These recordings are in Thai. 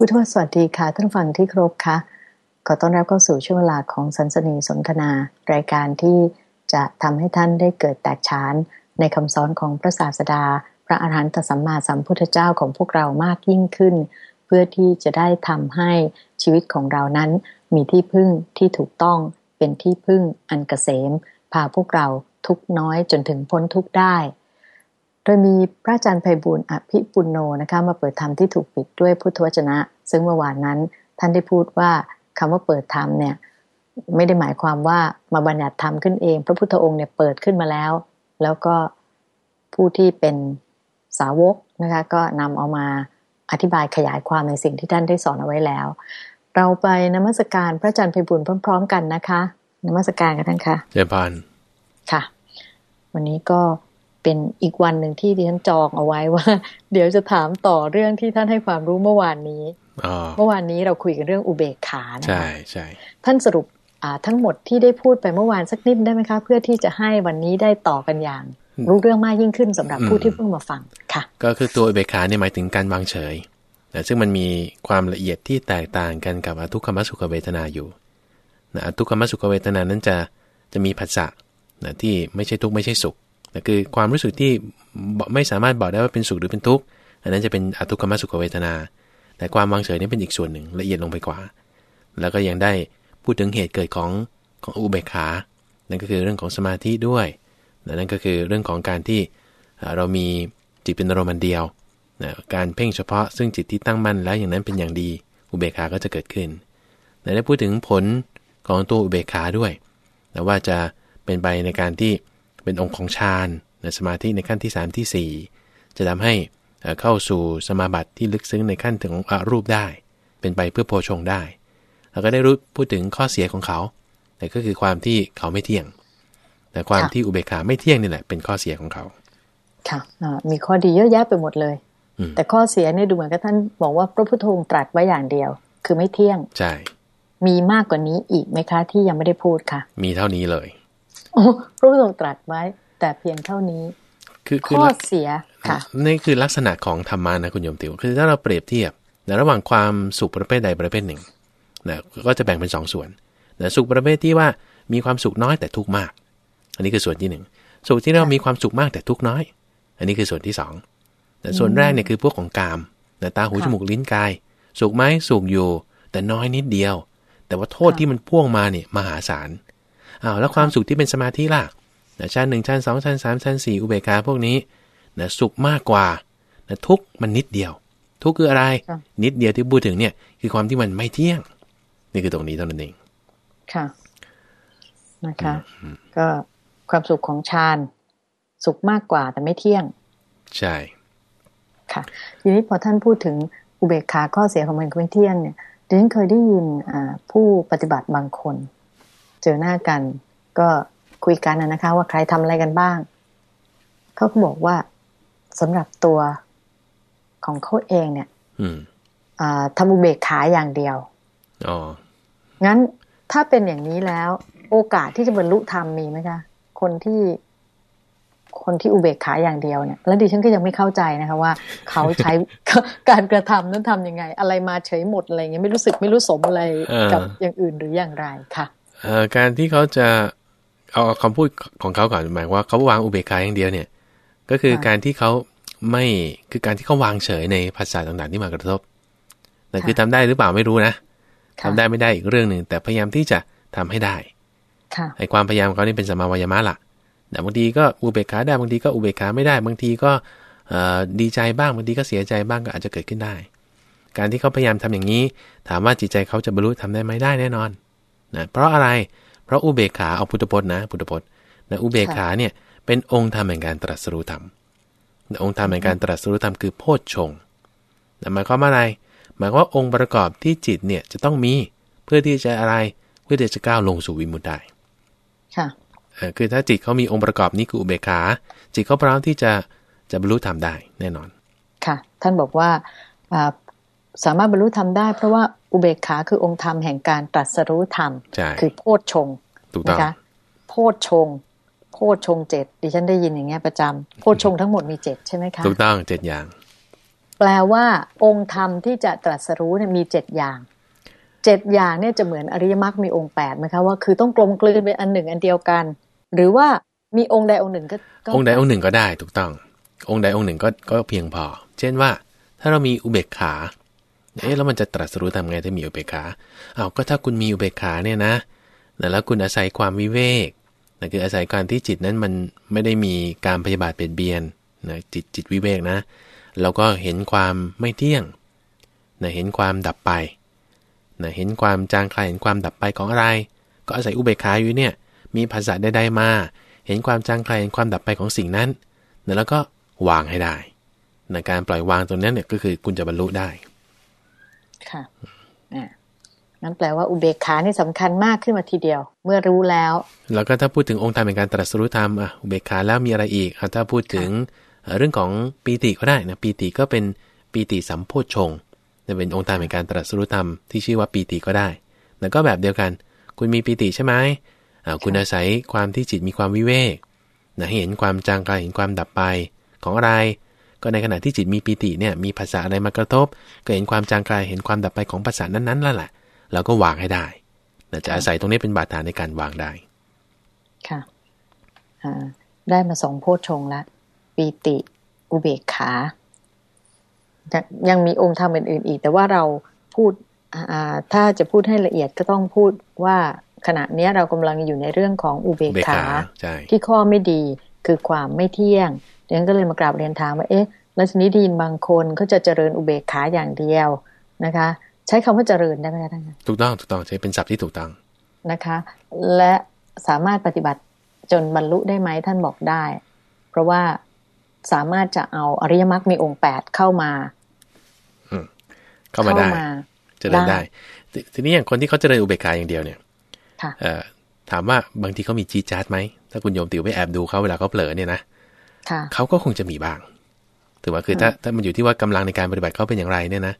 ผู้ทวสวัสดีค่ะท่านฟังที่ครบค่ะขอต้อนรับเข้าสู่ช่วงเวลาของสันสนีสนทนา รายการที่จะทำให้ท่านได้เกิดแตกฉาน ในคำสอนของพระศาสดา พระอาหารหันตสัมมาสัมพุทธเจ้าของพวกเรามากยิ่งขึ้น เพื่อที่จะได้ทำให้ชีวิตของเรานั้น มีที่พึ่งที่ถูกต้องเป็นที่พึ่งอันกเกษม พาพวกเราทุกน้อยจนถึงพ้นทุกได้ ดยมีพระอาจารย์ไพบุญอภิปุโนนะคะมาเปิดธรรมที่ถูกปิดด้วยพุทธวจนะ ซึ่งเมื่อวานนั้นท่านได้พูดว่าคำว่าเปิดธรรมเนี่ยไม่ได้หมายความว่ามาบัญญัติธรรมขึ้นเอง พระพุทธองค์เนี่ยเปิดขึ้นมาแล้ว แล้วก็ผู้ที่เป็นสาวกนะคะก็นำเอามาอธิบายขยายความในสิ่งที่ท่านได้สอนเอาไว้แล้ว เราไปนมัสการพระอาจารย์ไพบุญพร้อม ๆ กันนะคะนมัสการกันท่านคะเจริญพานค่ะ วันนี้ก็ เป็นอีกวันหนึ่งที่ดิฉันจองเอาไว้ว่า เดี๋ยวจะถามต่อเรื่องที่ท่านให้ความรู้เมื่อวานนี้เมื่อวานนี้เราคุยกันเรื่องอุเบกขาใช่ใช่ท่านสรุปทั้งหมดที่ได้พูดไปเมื่อวานสักนิดได้ไหมคะ เพื่อที่จะให้วันนี้ได้ต่อกันอย่าง รู้เรื่องมากยิ่งขึ้นสำหรับผู้ที่เพิ่งมาฟังค่ะ ก็คือตัวอุเบกขาเนี่ยหมายถึงการวางเฉยนะซึ่งมันมีความละเอียดที่แตกต่างกันกับอทุกขมสุขเวทนาอยู่นะอทุกขมสุขเวทนานั้นจะจะมีผัสสะนะที่ไม่ใช่ทุกข์ไม่ใช่สุขแต่ คือความรู้สึกที่ไม่สามารถบอกได้ว่าเป็นสุขหรือเป็นทุกข์อันนั้นจะเป็นอทุกขมสุขเวทนา แต่ความวางเฉยนี่เป็นอีกส่วนหนึ่งละเอียดลงไปกว่า แล้วก็ยังได้พูดถึงเหตุเกิดของของอุเบกขา นั่นก็คือเรื่องของสมาธิด้วยนั่นก็คือเรื่องของการที่เรามีจิตเป็นอารมณ์เดียวการเพ่งเฉพาะซึ่งจิตที่ตั้งมั่นแล้วอย่างนั้นเป็นอย่างดีอุเบกขาก็จะเกิดขึ้นได้พูดถึงผลของตัวอุเบกขาด้วย แต่ว่าจะเป็นไปในการที่ เป็นองค์ของฌานสมาธิในขั้นที่ 3 ที่ 4 จะทำให้เข้าสู่สมาบัติที่ลึกซึ้งในขั้นถึงอรูปได้ เป็นไปเพื่อโพชงได้เราก็ได้รู้พูดถึงข้อเสียของเขา แต่ก็คือความที่เขาไม่เที่ยง แต่ความที่อุเบกขาไม่เที่ยงนี่แหละ เป็นข้อเสียของเขา ค่ะมีข้อดีเยอะแยะไปหมดเลย แต่ข้อเสียเนี่ยดูเหมือนกับท่านบอกว่าพระพุทโธตรัสไว้อย่างเดียว คือไม่เที่ยง ใช่ มีมากกว่านี้อีกไหมคะที่ยังไม่ได้พูดค่ะ มีเท่านี้เลย โอ้พระพุทธองค์ตรัสไว้ แต่เพียงเท่านี้ คือข้อเสียค่ะนี่คือลักษณะของธรรมานะคุณโยมติวคือถ้าเราเปรียบเทียบในระหว่างความสุขประเภทใดประเภทหนึ่งนะก็จะแบ่งเป็นสองส่วนนะสุขประเภทที่ว่ามีความสุขน้อยแต่ทุกข์มาก อันนี้คือส่วนที่หนึ่งสุขที่เรามีความสุขมากแต่ทุกข์น้อย อันนี้คือส่วนที่สองแต่ส่วนแรกเนี่ยคือพวกของกามนะตาหูจมูกลิ้นกาย สุขไหมสุขอยู่ แต่น้อยนิดเดียว แต่ว่าโทษที่มันพ่วงมาเนี่ยมหาศาล อ้าวแล้วความสุขที่เป็นสมาธิล่ะนะชั้นหนึ่งชั้นสองชั้นสามชั้นสี่อุเบกขาพวกนี้นะสุขมากกว่านะทุกมันนิดเดียว ทุกคืออะไร นิดเดียวที่พูดถึงเนี่ย คือความที่มันไม่เที่ยง นี่คือตรงนี้เท่านั้นเองค่ะนะคะ ก็ความสุขของฌานสุขมากกว่าแต่ไม่เที่ยง ใช่ค่ะทีนี้พอท่านพูดถึงอุเบกขาข้อเสียของมันไม่เที่ยงเนี่ยดิฉันเคยได้ยินผู้ปฏิบัติบางคน เจอหน้ากัน ก็คุยกันนะคะ ว่าใครทำอะไรกันบ้าง เขาก็บอกว่าสำหรับตัวของเขาเองเนี่ยทำอุเบกขาอย่างเดียวอ๋องั้นถ้าเป็นอย่างนี้แล้ว โอกาสที่จะบรรลุธรรมมีไหมคะคนที่คนที่อุเบกขาอย่างเดียวเนี่ย แล้วดิฉันก็ยังไม่เข้าใจนะคะว่า เขาใช้การกระทำนั้นทํำยังไง อะไรมาเฉยหมดอะไรเงี้ยไม่รู้สึกไม่รู้สมอะไรกับอย่างอื่นหรืออย่างไรค่ะ การที่เขาจะเอาคำพูดของเขาก่อนหมายว่าเขาวางอุเบกขาอย่างเดียวเนี่ย ก็คือการที่เขาไม่คือการที่เขาวางเฉยในภาษาต่างๆที่มากระทบแต่คือทำได้หรือเปล่าไม่รู้นะทำได้ไม่ได้อีกเรื่องหนึ่งแต่พยายามที่จะทำให้ได้ไอ้ความพยายามเขานี่เป็นสมาวายามะละแต่บางทีก็อุเบกขาได้บางทีก็อุเบกขาไม่ได้ บางทีก็ดีใจบ้างบางทีก็เสียใจบ้างก็อาจจะเกิดขึ้นได้ การที่เขาพยายามทำอย่างนี้ ถามว่าจิตใจเขาจะบรรลุทำได้ไหมได้แน่นอน นะเพราะอะไรเพราะอุเบกขาเอาพุทธพจน์นะพุทธพจน์นะอุเบกขาเนี่ยเป็นองค์ธรรมแห่งการตรัสรู้ธรรมองค์ธรรมแห่งการตรัสรู้ธรรมคือโพชฌงหมายความว่าอะไร หมายว่าองค์ประกอบที่จิตเนี่ยจะต้องมีเพื่อที่จะอะไรเพื่อที่จะก้าวลงสู่วิมุตติได้ค่ะคือถ้าจิตเขามีองค์ประกอบนี้คืออุเบกขา จิตเขาพร้อมที่จะจะบรรลุธรรมได้แน่นอน ค่ะ ท่านบอกว่า สามารถบรรลุธรรมได้ เพราะว่าอุเบกขาคือองค์ธรรมแห่งการตรัสรู้ธรรม คือโพชฌงนะคะโพชฌงโพชฌงเจ็ดดิฉันได้ยินอย่างเงี้ยประจำโพชฌงทั้งหมดมีเจ็ดใช่ไหมคะถูกต้องเจ็ดอย่าง แปลว่า องค์ธรรมที่จะตรัสรู้เนี่ยมีเจ็ดอย่างเจ็ดอย่างเนี่ยจะเหมือนอริยมรรคมีองค์แปดไหมคะว่าคือต้องกลมกลืนเป็นอันหนึ่งอันเดียวกัน หรือว่ามีองค์ใดองค์หนึ่งก็องค์ใดองค์หนึ่งก็ได้ถูกต้อง องค์ใดองค์หนึ่งก็ก็เพียงพอ เช่นว่า ถ้าเรามีอุเบกขา เอ๊ะแล้วมันจะตรัสรู้ทำไงถ้ามีอุเบกขาเอาก็ถ้าคุณมีอุเบกขาเนี่ยนะแล้วคุณอาศัยความวิเวกนั่นคืออาศัยการที่จิตนั้นมันไม่ได้มีการพยาบาทเปลี่ยนเบียนนะจิตจิตวิเวกนะเราก็เห็นความไม่เที่ยงนะเห็นความดับไปนะเห็นความจางคลายเห็นความดับไปของอะไร ก็อาศัยอุเบกขาอยู่เนี่ยมีภาษาใดๆมา เห็นความจางคลายเห็นความดับไปของสิ่งนั้นนะแล้วก็วางให้ได้นะการปล่อยวางตรงนั้นเนี่ยก็คือคุณจะบรรลุได้ ค่ะนั่นแปลว่าอุเบกขานี่สำคัญมากขึ้นมาทีเดียว เมื่อรู้แล้ว แล้วก็ถ้าพูดถึงองค์ธรรมในการตรัสรู้ธรรมอะอุเบกขาแล้วมีอะไรอีกถ้าพูดถึงเรื่องของปีติก็ได้นะปีติก็เป็นปีติสัมโพชฌงจะเป็นองค์ธรรมในการตรัสรู้ธรรมที่ชื่อว่าปีติก็ได้แล้วก็แบบเดียวกัน คุณมีปีติใช่ไหมคุณอาศัยความที่จิตมีความวิเวกนะเห็นความจางกายเห็นความดับไปของอะไร ก็ในขณะที่จิตมีปีติเนี่ยมีภาษาอะไรมากระทบ ก็เห็นความจางกายเห็นความดับไปของภาษานั้นๆแล้วแหละเราก็วางให้ได้จะอาศัยตรงนี้เป็นบาดฐานในการวางได้ ค่ะได้มาสองโพชฌงแล้วปีติ อุเบกขายังมีองค์ธรรมอื่นๆอีก แต่ว่าเราพูดถ้าจะพูดให้ละเอียดก็ต้องพูดว่าขณะนี้เรากำลังอยู่ในเรื่องของอุเบกขาที่ข้อไม่ดีคือความไม่เที่ยง ดังนั้นก็เลยมากราบเรียนถามว่าเอ๊ะแล้วชนิดดีนบางคนเขาจะเจริญอุเบกขาอย่างเดียวนะคะ ใช้คำว่าเจริญได้ไหมคะท่านถูกต้องถูกต้องใช้เป็นศัพท์ที่ถูกต้องนะคะ และสามารถปฏิบัติจนบรรลุได้ไหมท่านบอกได้ เพราะว่าสามารถจะเอาอริยมรรคมีองค์แปดเข้ามาเข้ามาได้จะเริญได้ ทีนี้อย่างคนที่เขาเจริญอุเบกขาอย่างเดียวเนี่ยถามว่าบางทีเขามีจีจาร์ดไหมถ้าคุณโยมติวไปแอบดูเขาเวลาเขาเผลอเนี่ยนะ เขาก็คงจะมีบ้างถือว่าคือถ้าถ้ามันอยู่ที่ว่ากำลังในการปฏิบัติเขาเป็นอย่างไรเนี่ยนะ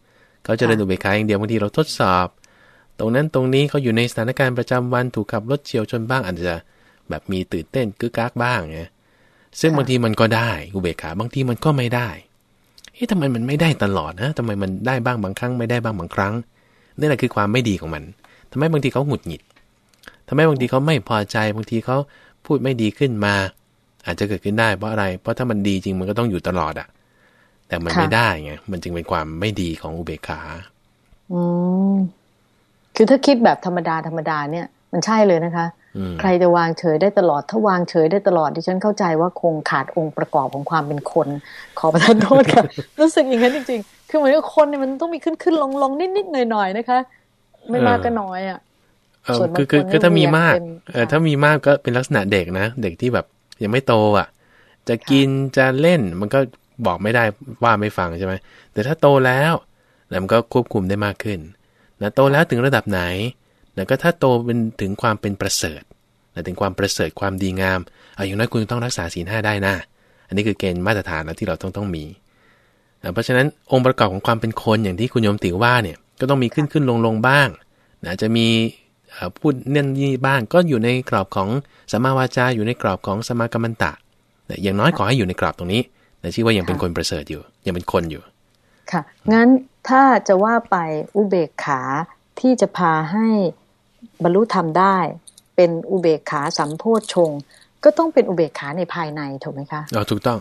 เขาเจริญอุเบกขาอย่างเดียวบางทีเราทดสอบ ตรงนั้นตรงนี้เขาอยู่ในสถานการณ์ประจำวันถูกขับรถเฉียวชนบ้างอาจจะแบบมีตื่นเต้นกึกกักบ้างไงซึ่งบางทีมันก็ได้อุเบกขาบางทีมันก็ไม่ได้เฮ้ยทำไมมันไม่ได้ตลอดนะทำไมมันได้บ้างบางครั้งไม่ได้บ้างบางครั้งนี่แหละคือความไม่ดีของมันทำไมบางทีเขาหงุดหงิดทำไมบางทีเขาไม่พอใจบางทีเขาพูดไม่ดีขึ้นมา อาจจะเกิดขึ้นได้เพราะอะไร เพราะถ้ามันดีจริงมันก็ต้องอยู่ตลอดอะแต่มันไม่ได้ไงมันจึงเป็นความไม่ดีของอุเบกขาอืมคือถ้าคิดแบบธรรมดาธรรมดาเนี่ย มันใช่เลยนะคะ ใครจะวางเฉยได้ตลอด ถ้าวางเฉยได้ตลอดดิฉันเข้าใจว่าคงขาดองค์ประกอบของความเป็นคน ขอประทานโทษค่ะ รู้สึกอย่างนั้นจริง ๆ คือเหมือนกับคนเนี่ยมันต้องมีขึ้นขึ้นลงลงนิดนิดหน่อยหน่อยนะคะ ไม่มากก็น้อยอะส่วนคือคือคือถ้ามีมากเออถ้ามีมากก็เป็นลักษณะเด็กนะ เด็กที่แบบ ยังไม่โตอะ จะกินจะเล่นมันก็บอกไม่ได้ว่าไม่ฟังใช่ไหมแต่ถ้าโตแล้วแล้วมันก็ควบคุมได้มากขึ้นนะโตแล้วถึงระดับไหนแล้วก็ถ้าโตเป็นถึงความเป็นประเสริฐถึงความประเสริฐความดีงามเอาอย่างน้อยคุณต้องรักษาศีลห้าได้นะอันนี้คือเกณฑ์มาตรฐานนะที่เราต้องต้องมีเพราะฉะนั้นองค์ประกอบของความเป็นคนอย่างที่คุณโยมติว่าเนี่ยก็ต้องมีขึ้นขึ้นลงลงบ้างนะจะมี พูดเนื่องยี่บ้างก็อยู่ในกรอบของสมาวาจาอยู่ในกรอบของสมากรรมตะอย่างน้อยขอให้อยู่ในกรอบตรงนี้แต่ชื่อว่ายังเป็นคนประเสริฐอยู่ ยังเป็นคนอยู่ ค่ะ งั้นถ้าจะว่าไปอุเบกขาที่จะพาให้บรรลุธรรมได้ เป็นอุเบกขาสัมโพชง ก็ต้องเป็นอุเบกขาในภายในถูกไหมคะอ๋อถูกต้อง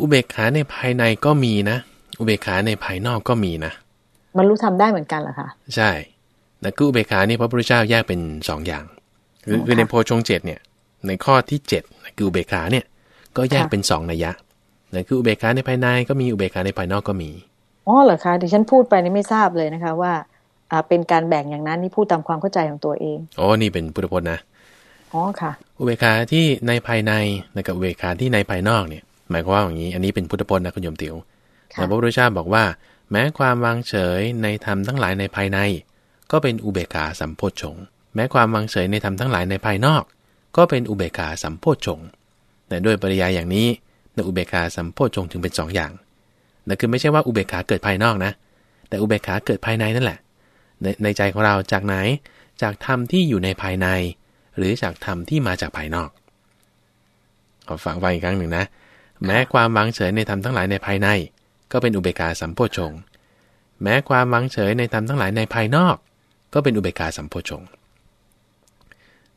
อุเบกขาในภายในก็มีนะ อุเบกขาในภายนอกก็มีนะบรรลุธรรมได้เหมือนกันเหรอคะ ใช่ แต่คืออุเบกขานี่พระพุทธเจ้าแยกเป็นสองอย่างคือคือในโพชงเจ็ดเนี่ย ในข้อที่เจ็ดคืออุเบกขาเนี่ย ก็แยกเป็นสองนัยยะนั่นคืออุเบกขาในภายในก็มีอุเบกขาในภายนอกก็มีอ๋อเหรอคะดิฉันพูดไปนี่ไม่ทราบเลยนะคะ ว่าเป็นการแบ่งอย่างนั้นนี่พูดตามความเข้าใจของตัวเองอ๋อนี่เป็นพุทธพจน์นะอ๋อค่ะ อุเบกขาที่ในภายในกับอุเบกขาที่ในภายนอกเนี่ย หมายความว่าอย่างนี้ อันนี้เป็นพุทธพจน์นะคุณโยมติวแต่พระพุทธเจ้าบอกว่า แม้ความวางเฉยในธรรมทั้งหลายในภายใน ก็เป็นอุเบกขาสัมโพชฌงแม้ความวางเฉยในธรรมทั้งหลายในภายนอก ก็เป็นอุเบกขาสัมโพชฌงแต่ด้วยปริยายอย่างนี้ในอุเบกขาสัมโพชฌงถึงเป็น2ออย่างนั่นคือไม่ใช่ว่าอุเบกขาเกิดภายนอกนะ แต่อุเบกขาเกิดภายในนั่นแหละ ในในใจของเราจากไหนจากธรรมที่อยู่ในภายใน หรือจากธรรมที่มาจากภายนอกขอฟังไว้อีกครั้งหนึ่งนะ แม้ความวางเฉยในธรรมทั้งหลายในภายใน ก็เป็นอุเบกขาสัมโพชงแม้ความวางเฉยในธรรมทั้งหลายในภายนอก ก็เป็นอุเบกขาสัมโพชง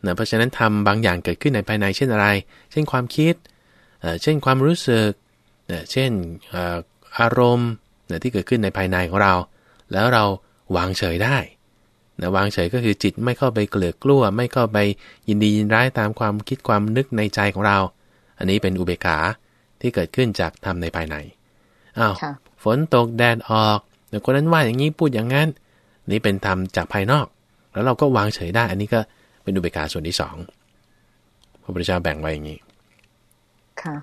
นะเพราะฉะนั้นทำบางอย่างเกิดขึ้นในภายในเช่นอะไร เช่นความคิด เช่นความรู้สึก เช่นอารมณ์ที่เกิดขึ้นในภายในของเรา แล้วเราวางเฉยได้นะวางเฉยก็คือจิตไม่เข้าไปเกลือกลั้วไม่เข้าไปยินดียินร้ายตามความคิดความนึกในใจของเรา อันนี้เป็นอุเบกขาที่เกิดขึ้นจากทำในภายในอ้าวฝนตกแดดออกแต่คนนั้นว่าอย่างนี้พูดอย่างนั้น นี่เป็นทำจากภายนอก แล้วเราก็วางเฉยได้ อันนี้ก็เป็นอุเบกขาส่วนที่สองพระพุทธเจ้าแบ่งไว้อย่างนี้ ค่ะ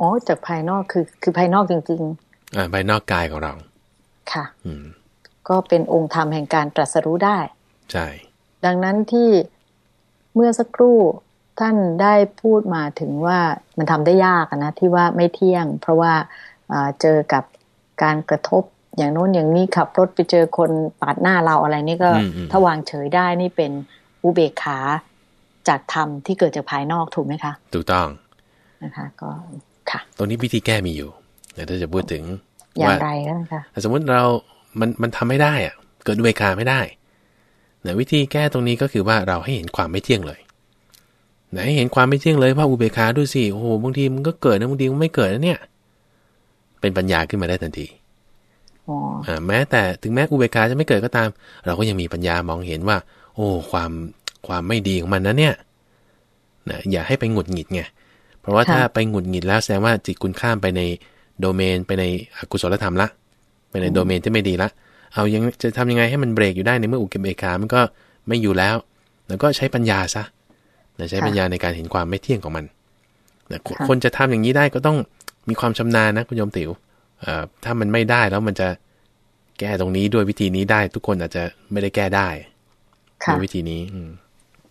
อ๋อ จากภายนอกคือ คือภายนอกจริง ๆ อ่า ภายนอกกายของเรา ค่ะ อืม ก็เป็นองค์ธรรมแห่งการตรัสรู้ได้ ใช่ ดังนั้นที่เมื่อสักครู่ท่านได้พูดมาถึงว่ามันทำได้ยากนะที่ว่าไม่เที่ยง เพราะว่าเจอกับการกระทบ อย่างโน้นอย่างนี้ขับรถไปเจอคนปาดหน้าเราอะไรนี่ก็ถ้าวางเฉยได้นี่เป็นอุเบกขาจากธรรมที่เกิดจากภายนอกถูกไหมคะถูกต้องนะคะ ก็ค่ะ ตรงนี้วิธีแก้มีอยู่แต่ถ้าจะพูดถึงอย่างไรก็นะคะสมมติเรา มันมันทำไม่ได้อะเกิดอุเบกขาไม่ได้แต่วิธีแก้ตรงนี้ก็คือว่าเราให้เห็นความไม่เที่ยงเลยไหนเห็นความไม่เที่ยงเลยว่าอุเบกขาดูสิโอ้โหบางทีมันก็เกิดนะบางทีมันไม่เกิดนะเนี่ย เป็นปัญญาขึ้นมาได้ทันทีอ่า แม้แต่ถึงแม้อุเบกขาจะไม่เกิดก็ตาม เราก็ยังมีปัญญามองเห็นว่า โอ้ความความไม่ดีของมันนะเนี่ยนะอย่าให้ไปหงุดหงิดไงเพราะว่าถ้าไปหงุดหงิดแล้วแสดงว่าจิตคุณข้ามไปในโดเมนไปในอกุศลธรรมละไปในโดเมนที่ไม่ดีละ เอายังจะทำยังไงให้มันเบรกอยู่ได้ในเมื่ออุเบกขามันก็ไม่อยู่แล้ว แล้วก็ใช้ปัญญาซะใช้ปัญญาในการเห็นความไม่เที่ยงของมันนะคนจะทำอย่างนี้ได้ก็ต้องมีความชำนาญนะคุณโยมติ๋ว ถ้ามันไม่ได้แล้วมันจะแก้ตรงนี้ด้วยวิธีนี้ได้ ทุกคนอาจจะไม่ได้แก้ได้ด้วยวิธีนี้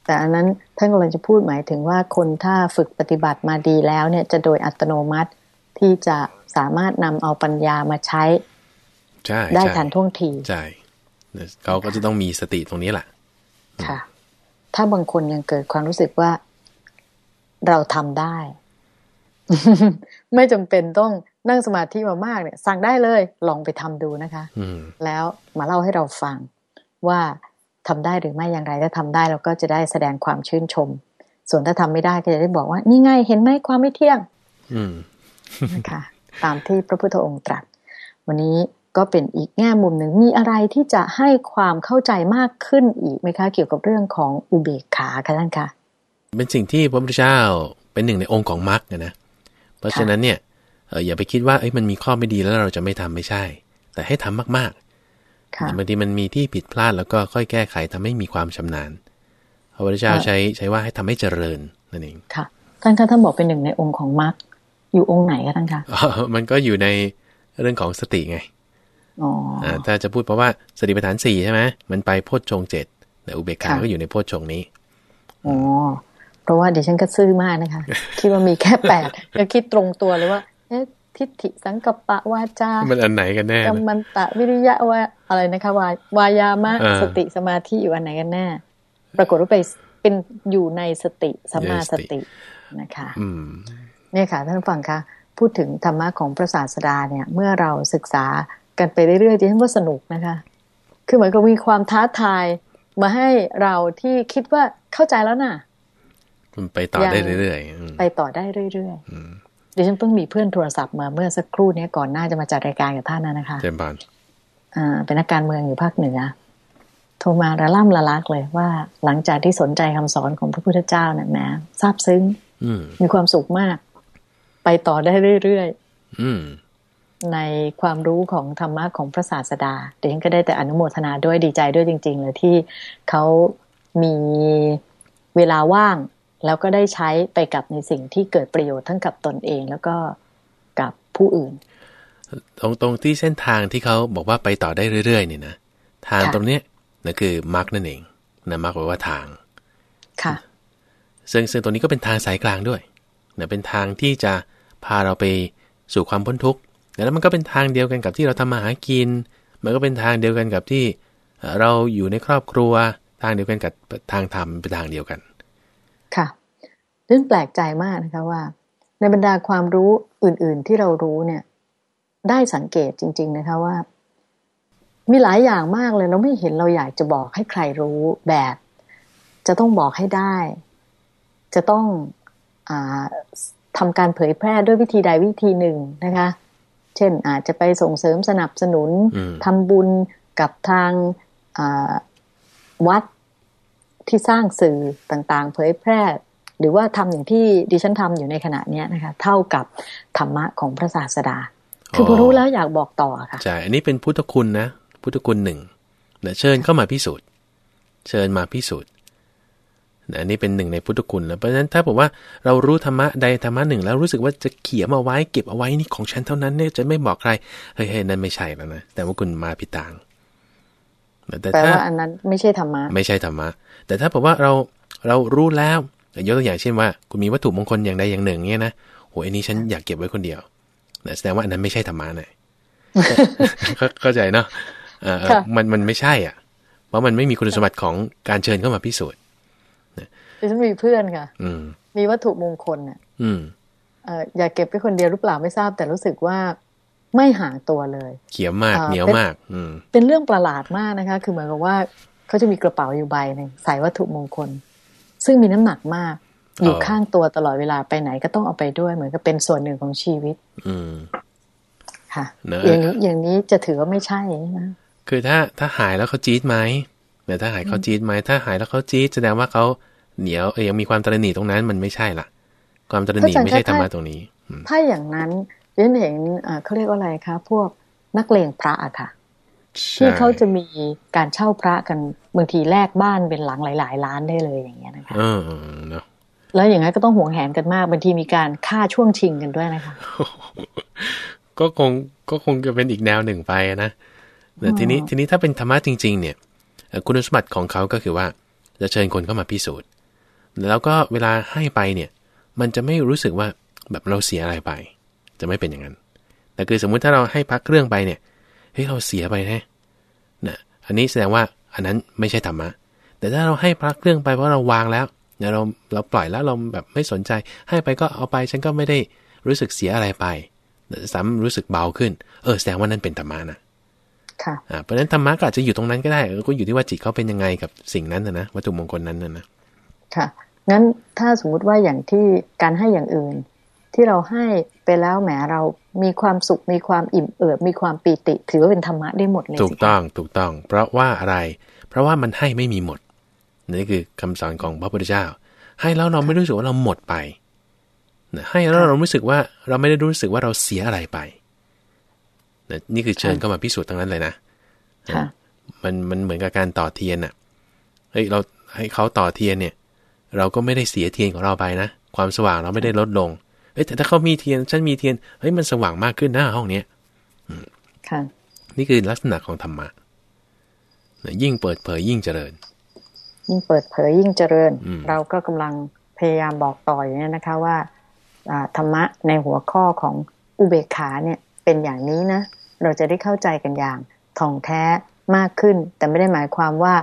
แต่อันนั้นท่านกำลังจะพูดหมายถึงว่าคนถ้าฝึกปฏิบัติมาดีแล้วเนี่ยจะโดยอัตโนมัติที่จะสามารถนำเอาปัญญามาใช้ใช่ได้ทันท่วงทีใช่เขาก็จะต้องมีสติตรงนี้แหละค่ะ ถ้าบางคนยังเกิดความรู้สึกว่าเราทำได้ ไม่จำเป็นต้อง นั่งสมาธิมามากเนี่ย สั่งได้เลยลองไปทำดูนะคะแล้วมาเล่าให้เราฟังว่าทำได้หรือไม่อย่างไร ถ้าทำได้เราก็จะได้แสดงความชื่นชม ส่วนถ้าทำไม่ได้ก็จะได้บอกว่า นี่ไงเห็นไหมความไม่เที่ยงนะคะตามที่พระพุทธองค์ตรัส วันนี้ก็เป็นอีกแง่มุมหนึ่งมีอะไรที่จะให้ความเข้าใจมากขึ้นอีกไหมคะ เกี่ยวกับเรื่องของอุเบกขาคะท่านคะเป็นสิ่งที่พระพุทธเจ้าเป็นหนึ่งในองค์ของมรรคนะเพราะฉะนั้นเนี่ย เอออย่าไปคิดว่าเอ้ยมันมีข้อไม่ดีแล้วเราจะไม่ทำไม่ใช่ แต่ให้ทำมากๆบางทีมันมีที่ผิดพลาดแล้วก็ค่อยแก้ไขทำให้มีความชำนาญพระพุทธเจ้าใช้ใช้ว่าให้ทำให้เจริญนั่นเองค่ะท่านคะท่านบอกเป็นหนึ่งในองค์ของมรรคอยู่องค์ไหนคะท่านคะมันก็อยู่ในเรื่องของสติไงอ่าถ้าจะพูดเพราะว่าสติปัฏฐานสี่ใช่ไหมมันไปโพชฌงเจ็ดแต่อุเบกขาก็อยู่ในโพชฌงนี้อ๋อเพราะว่าดิฉันก็ซื่อมากนะคะ คิดว่ามีแค่แปดก็คิดตรงตัวเลยว่า เอ๊ะทิฏฐิสังกปะวาจา มันอันไหนกันแน่กรรมันตะวิริยะว่าอะไรนะคะวาวายามะสติสมาธิอยู่อันไหนกันแน่ ปรากฏว่าไปเป็นอยู่ในสติสัมมาสตินะคะเนี่ยค่ะท่านฟังคะพูดถึงธรรมะของพระศาสดาเนี่ย เมื่อเราศึกษากันไปเรื่อยๆดิฉันว่าสนุกนะคะ คือเหมือนกับมีความท้าทายมาให้เราที่คิดว่าเข้าใจแล้วน่ะไปต่อได้เรื่อยๆ ไปต่อได้เรื่อยๆ ดิฉันเพิ่งมีเพื่อนโทรศัพท์มาเมื่อสักครู่นี้ก่อนหน้าจะมาจัดรายการกับท่านนะคะเจมบานอ่าเป็นนักการเมืองอยู่ภาคเหนือโทรมาระล่ำละลักเลยว่าหลังจากที่สนใจคำสอนของพระพุทธเจ้าเนี่ยแหมซาบซึ้งมีความสุขมาก ไปต่อได้เรื่อยๆในความรู้ของธรรมะของพระศาสดาเดี๋ยวฉันก็ได้แต่อนุโมทนาด้วยดีใจด้วยจริง ๆ เลยที่เขามีเวลาว่าง แล้วก็ได้ใช้ไปกับในสิ่งที่เกิดประโยชน์ทั้งกับตนเองแล้วก็กับผู้อื่น ตรงตรงที่เส้นทางที่เขาบอกว่าไปต่อได้เรื่อยๆเนี่ยนะทางตรงเนี้ยนั่นคือมรรคนั่นเองนะมรรคแปลว่าทางค่ะซึ่งซึ่งตรงนี้ก็เป็นทางสายกลางด้วยนะเป็นทางที่จะพาเราไปสู่ความพ้นทุกข์แล้วมันก็เป็นทางเดียวกันกับที่เราทำมาหากิน มันก็เป็นทางเดียวกันกับที่เราอยู่ในครอบครัว ทางเดียวกันกับทางธรรมเป็นทางเดียวกันค่ะ เรื่องแปลกใจมากนะคะว่า ในบรรดาความรู้อื่น ๆ ที่เรารู้เนี่ย ได้สังเกตจริง ๆ นะคะว่า มีหลายอย่างมากเลยเราไม่เห็นเราอยากจะบอกให้ใครรู้แบบ จะต้องบอกให้ได้ จะต้องอทำการเผยแพร่ด้วยวิธีใดวิธีหนึ่งนะคะ เช่นอาจจะไปส่งเสริมสนับสนุนทำบุญกับทางวัดที่สร้างสื่อต่างๆ เผยแพร่ หรือว่าทำอย่างที่ดิฉันทำอยู่ในขณะนี้นะคะ เท่ากับธรรมะของพระศาสดา คือพอรู้แล้วอยากบอกต่อค่ะใช่อันนี้เป็นพุทธคุณนะ พุทธคุณหนึ่งนะเชิญเข้ามาพิสูจน์ เชิญมาพิสูจน์อันนี้เป็นหนึ่งในพุทธคุณแล้วเพราะฉะนั้นถ้าบอกว่าเรารู้ธรรมะใดธรรมะหนึ่ง แล้วรู้สึกว่าจะเขียนเอาไว้เก็บเอาไว้นี่ของฉันเท่านั้นเนี่ยจะไม่บอกใครเฮ้ยนั่นไม่ใช่แล้วนะแต่ว่าคุณมาผิดทางแต่ถ้าว่าอันนั้นไม่ใช่ธรรมะไม่ใช่ธรรมะแต่ถ้าบอกว่าเราเรารู้แล้ว ยกตัวอย่างเช่นว่า คุณมีวัตถุมงคลอย่างใดอย่างหนึ่งเนี่ยนะโอ้ยนี้ฉันอยากเก็บไว้คนเดียวแสดงว่าอันนั้นไม่ใช่ธรรมะเลยเข้าใจเนาะมันมันไม่ใช่อะ เพราะมันไม่มีคุณสมบัติของการเชิญเข้ามาพิสูจน์ดิฉันมีเพื่อนค่ะมีวัตถุมงคลอะอยากเก็บไว้คนเดียวหรือเปล่าไม่ทราบ แต่รู้สึกว่าไม่ห่างตัวเลย เขียวมากเหนียวมาก อืเป็นเรื่องประหลาดมากนะคะ คือเหมือนกับว่าเขาจะมีกระเป๋าอยู่ใบหนึ่งใส่วัตถุมงคล ซึ่งมีน้ำหนักมาก อยู่ข้างตัวตลอดเวลาไปไหนก็ต้องเอาไปด้วย เหมือนกับเป็นส่วนหนึ่งของชีวิต อืมค่ะอย่างนี้อย่างนี้จะถือว่าไม่ใช่นะคือถ้าถ้าหายแล้วเขาจี๊ดไหมแต่ถ้าหายเขาจี๊ดไหมถ้าหายแล้วเขาจี๊ดแสดงว่าเขาเหนียวเออยังมีความตระหนี่ตรงนั้นมันไม่ใช่ล่ะ ความตระหนี่ไม่ใช่ธรรมะตรงนี้ ถ้าอย่างนั้นเรนเห็นเขาเรียกว่าอะไรคะพวกนักเลงพระอะค่ะ ที่เขาจะมีการเช่าพระกันบางทีแลกบ้านเป็นหลังหลาย ๆ ล้านได้เลยอย่างเงี้ยนะคะเออเนาะแล้วอย่างนั้นก็ต้องห่วงแหนกันมากบางทีมีการฆ่าช่วงชิงกันด้วยนะคะ ก็คงก็คงจะเป็นอีกแนวหนึ่งไปนะแต่ทีนี้ทีนี้ถ้าเป็นธรรมะจริง ๆ เนี่ยคุณสมบัติของเขาก็คือว่า จะเชิญคนเข้ามาพิสูจน์ แล้วก็เวลาให้ไปเนี่ย มันจะไม่รู้สึกว่าแบบเราเสียอะไรไป จะไม่เป็นอย่างนั้น แต่คือสมมุติถ้าเราให้พักเครื่องไปเนี่ยเฮ้ยเราเสียไปแน่นะ อันนี้แสดงว่าอันนั้นไม่ใช่ธรรมะ แต่ถ้าเราให้พักเครื่องไปเพราะเราวางแล้วเนี่ยเราเราปล่อยแล้วเราแบบไม่สนใจ ให้ไปก็เอาไปฉันก็ไม่ได้รู้สึกเสียอะไรไปซ้ำรู้สึกเบาขึ้น เออแสดงว่านั้นเป็นธรรมะนะค่ะเพราะฉะนั้นธรรมะก็อาจจะอยู่ตรงนั้นก็ได้ก็อยู่ที่ว่าจิตเขาเป็นยังไงกับสิ่งนั้นนะนะวัตถุมงคลนั้นนะนะค่ะงั้นถ้าสมมุติว่าอย่างที่การให้อย่างอื่น ที่เราให้ไปแล้วแหมเรามีความสุขมีความอิ่มเอิบมีความปีติ ถือว่าเป็นธรรมะได้หมดเลยถูกต้องถูกต้อง เพราะว่าอะไร เพราะว่ามันให้ไม่มีหมดนี่คือคำสอนของพระพุทธเจ้า ให้แล้วเราไม่รู้สึกว่าเราหมดไปให้แล้วเรารู้สึกว่าเราไม่ได้รู้สึกว่าเราเสียอะไรไปนี่คือเชิญเข้ามาพิสูจน์ตรงนั้นเลยนะมันมันเหมือนกับการต่อเทียนอะเฮ้ยเราให้เขาต่อเทียนเนี่ย เราก็ไม่ได้เสียเทียนของเราไปนะความสว่างเราไม่ได้ลดลง เอ้แต่ถ้าเขามีเทียนฉันมีเทียนเฮ้ยมันสว่างมากขึ้นหน้าห้องเนี้ยค่ะนี่คือลักษณะของธรรมะยิ่งเปิดเผยยิ่งเจริญ ยิ่งเปิดเผยยิ่งเจริญ เราก็กำลังพยายามบอกต่ออย่างนี้นะคะว่าธรรมะในหัวข้อของอุเบกขาเนี่ยเป็นอย่างนี้นะ เราจะได้เข้าใจกันอย่างท่องแท้มากขึ้น แต่ไม่ได้หมายความว่า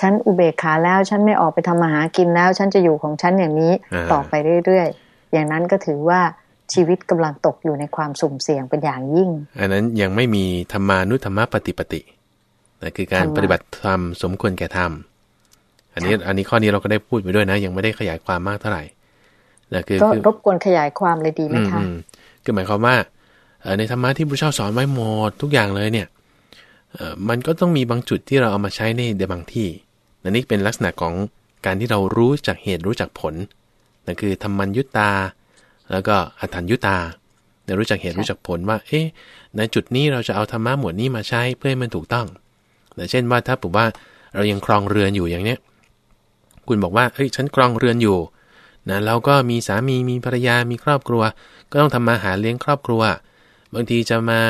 ฉันอุเบกขาแล้วฉันไม่ออกไปทำมาหากินแล้ว ฉันจะอยู่ของฉันอย่างนี้ต่อไปเรื่อยๆ อย่างนั้นก็ถือว่าชีวิตกำลังตกอยู่ในความสุ่มเสี่ยงเป็นอย่างยิ่ง อันนั้นยังไม่มีธรรมานุธรรมปฏิปตินั่นคือการปฏิบัติธรรมสมควรแก่ธรรม อันนี้อันนี้ข้อนี้เราก็ได้พูดไปด้วยนะ ยังไม่ได้ขยายความมากเท่าไหร่นะคือก็รบกวนขยายความเลยดีไหมคะคือหมายความว่าในธรรมะที่พระเจ้าสอนไว้หมดทุกอย่างเลยเนี่ยมันก็ต้องมีบางจุดที่เราเอามาใช้ในในบางที่นั่นนี่เป็นลักษณะของการที่เรารู้จากเหตุรู้จักผล นั่นคือธรรมัญยุตา แล้วก็อัฏฐัญยุตาเรารู้จักเหตุรู้จักผลว่า เอ๊ะในจุดนี้เราจะเอาธรรมะหมวดนี้มาใช้เพื่อให้มันถูกต้องแต่เช่นว่าถ้าผมว่าเรายังครองเรือนอยู่อย่างเนี้ย คุณบอกว่าเฮ้ยฉันครองเรือนอยู่นะเราก็มีสามีมีภรรยามีครอบครัว ก็ต้องทำมาหาเลี้ยงครอบครัว บางทีจะมา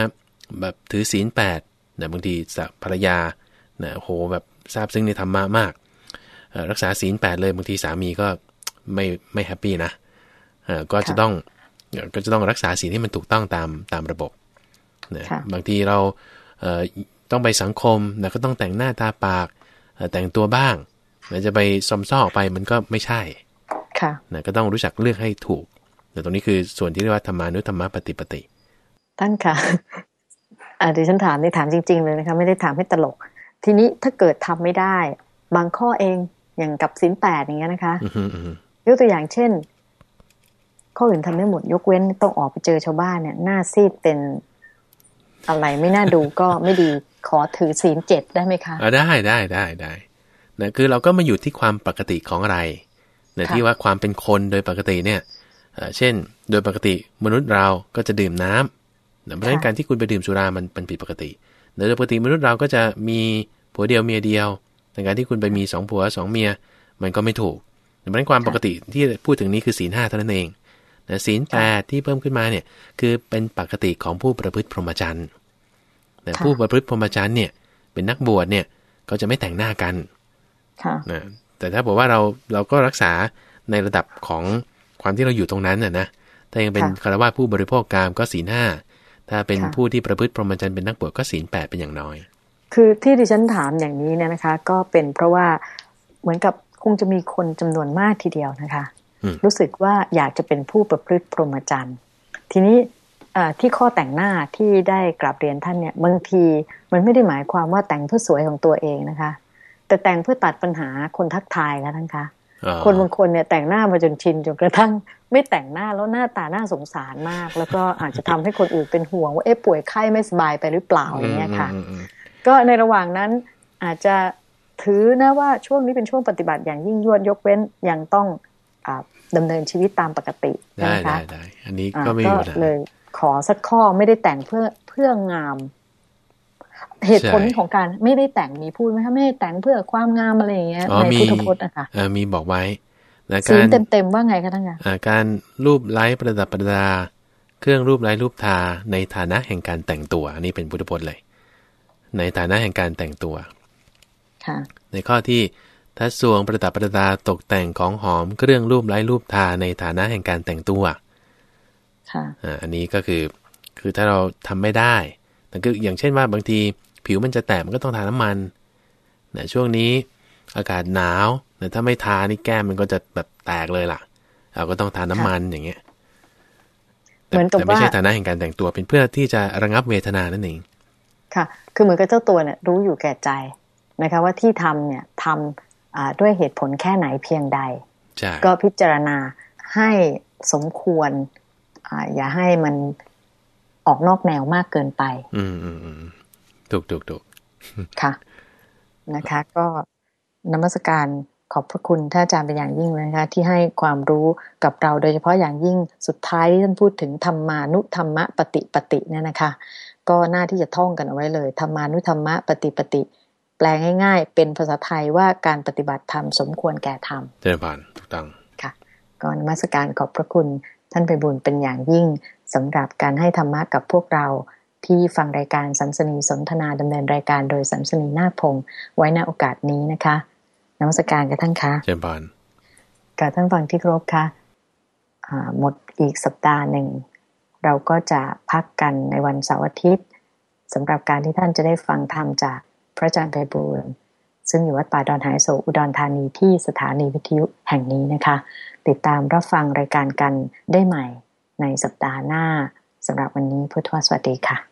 แบบถือศีลแปดนะบางทีภรรยานะโหแบบทราบซึ่งในธรรมะมาก รักษาศีลแปดเลยบางทีสามีก็ ไม่ไม่แฮปปี้นะก็จะต้องก็จะต้องรักษาศีลให้มันถูกต้องตามตามระบบนะบางทีเราต้องไปสังคมนะก็ต้องแต่งหน้าตาปาก แต่งตัวบ้างนะจะไปซอมซ่อออกไปมันก็ไม่ใช่ค่ะนะก็ต้องรู้จักเลือกให้ถูกแต่ตรงนี้คือส่วนที่เรียกว่าธรรมานุธรรมะปฏิปติท่านค่ะอ่าดิฉันถามนี่ถามจริง ๆ เลยนะคะไม่ได้ถามให้ตลก ทีนี้ถ้าเกิดทำไม่ได้ บางข้อเองอย่างกับสินแปดอย่างเงี้ยนะคะอือฮึอือฮึ ยกตัวอย่างเช่น ข้ออื่นทำได้หมด ยกเว้นต้องออกไปเจอชาวบ้านเนี่ย หน้าซีดเป็นอะไรไม่น่าดูก็ไม่ดีขอถือศีลเจ็ดได้ไหมคะอ่าได้ได้ได้ได้นะคือเราก็มาอยู่ที่ความปกติของอะไรนะค่ะที่ว่าความเป็นคนโดยปกติเนี่ยเอ่อเช่น โดยปกติมนุษย์เราก็จะดื่มน้ำนะเพราะฉะนั้นการที่คุณไปดื่มสุรามันเป็นผิดปกตินะโดยปกติมนุษย์เราก็จะมีผัวเดียวเมียเดียวแต่การที่คุณไปมีสองผัวสองเมีย มันก็ไม่ถูก เพราะฉะนั้นความปกติที่พูดถึงนี้คือศีลห้าเท่านั้นเองนะศีลแปดที่เพิ่มขึ้นมาเนี่ยคือเป็นปกติของผู้ประพฤติพรหมจรรย์นะค่ะผู้ประพฤติพรหมจรรย์เนี่ยเป็นนักบวชเนี่ยก็จะไม่แต่งหน้ากันค่ะนะแต่ถ้าบอกว่าเราเราก็รักษาในระดับของความที่เราอยู่ตรงนั้นน่ะนะถ้ายังเป็นค่ะคารวะผู้บริโภคกามก็ศีลห้าถ้าเป็นค่ะผู้ที่ประพฤติพรหมจรรย์เป็นนักบวชก็ศีลแปดเป็นอย่างน้อย คือที่ดิฉันถามอย่างนี้เนี่ยนะคะ ก็เป็นเพราะว่าเหมือนกับ คงจะมีคนจำนวนมากทีเดียวนะคะอืมรู้สึกว่าอยากจะเป็นผู้ประพฤติพรหมจรรย์ ทีนี้อ่าที่ข้อแต่งหน้าที่ได้กราบเรียนท่านเนี่ยบางทีมันไม่ได้หมายความว่าแต่งเพื่อสวยของตัวเองนะคะ แต่แต่งเพื่อตัดปัญหาคนทักทายค่ะท่านคะอ๋อคนบางคนเนี่ยแต่งหน้ามาจนชินจนกระทั่งไม่แต่งหน้าแล้วหน้าตาน่าสงสารมาก แล้วก็อาจจะทำให้คนอื่นเป็นห่วงว่าเอ๊ะป่วยไข้ไม่สบายไปหรือเปล่าอย่างเงี้ยค่ะอืมอืมก็ในระหว่างนั้นอาจจะ ถือนะว่าช่วงนี้เป็นช่วงปฏิบัติอย่างยิ่งยวดยกเว้นยังต้องอาดำเนินชีวิตตามปกติได้นะคะได้ได้อันนี้อ่าก็ไม่มีปัญหาเลย ขอสักข้อไม่ได้แต่งเพื่อเพื่องาม เหตุผลใช่ของการไม่ได้แต่งมีพูดไหมคะไม่ได้แต่งเพื่อความงามอะไรอย่างเงี้ยอ๋อในมีพุทธพจน์นะคะเอ่อมีบอกไว้นะศีกาลรเต็มๆว่าไงคะท่านคะอ่าการรูปไล้ประดับประดา เครื่องรูปไล้รูปทาในฐานะแห่งการแต่งตัว อันนี้เป็นพุทธพจน์เลย ในฐานะแห่งการแต่งตัวค่ะ ในข้อที่ทัศวงประดับประดาตกแต่งของหอมเครื่องรูปไล้รูปทาในฐานะแห่งการแต่งตัวค่ะอ่าอันนี้ก็คือคือถ้าเราทำไม่ได้แต่คืออย่างเช่นว่าบางทีผิวมันจะแตกมันก็ต้องทาน้ำมันนะช่วงนี้อากาศหนาวแต่ถ้าไม่ทานี่แก้มมันก็จะแบบแตกเลยล่ะ เราก็ต้องทาน้ำมันอย่างเงี้ยแต่เหมือนกับแต่ไม่ใช่ว่าฐานะแห่งการแต่งตัวเป็นเพื่อที่จะระงับเวทนานั่นเอง ค่ะ คือเหมือนกับเจ้าตัวเนี่ยรู้อยู่แก่ใจ นะคะว่าที่ทำเนี่ยทำอ่าด้วยเหตุผลแค่ไหนเพียงใดใช่ก็พิจารณาให้สมควรอ่าอย่าให้มันออกนอกแนวมากเกินไปอืมอืมอืมถูกถูกถูกค่ะ นะคะ ก็นมัสการขอบพระคุณท่านอาจารย์เป็นอย่างยิ่งเลยนะคะที่ให้ความรู้กับเราโดยเฉพาะอย่างยิ่งสุดท้ายที่ท่านพูดถึงธรรมานุธรรมะปฏิปติเนี่ยนะคะ ก็น่าที่จะท่องกันเอาไว้เลยธรรมานุธรรมะปฏิปติ แปลง่าย ๆ เป็นภาษาไทยว่าการปฏิบัติธรรมสมควรแก่ธรรมเจริญพรถูกต้องค่ะก็นมัสการขอบพระคุณท่านไปบุญเป็นอย่างยิ่งสำหรับการให้ธรรมะกับพวกเราที่ฟังรายการสัมสนีสนทนาดำเนินรายการโดยสัมสนีนาคพงศ์ไว้ในโอกาสนี้นะคะนมัสการกับท่านคะเจริญพรกับท่านฟังที่เคารพค่ะอ่าหมดอีกสัปดาห์หนึ่งเราก็จะพักกันในวันเสาร์อาทิตย์สำหรับการที่ท่านจะได้ฟังธรรมจากพ ระอาจารย์ไพบูลซึ่งอยู่วัดป่าดอนหายโศอุดรธานีที่สถานีวิทยุแห่งนี้นะคะ ติดตามรับฟังรายการกันได้ใหม่ในสัปดาห์หน้าสำหรับวันนี้พุทธวสวัสดีค่ะ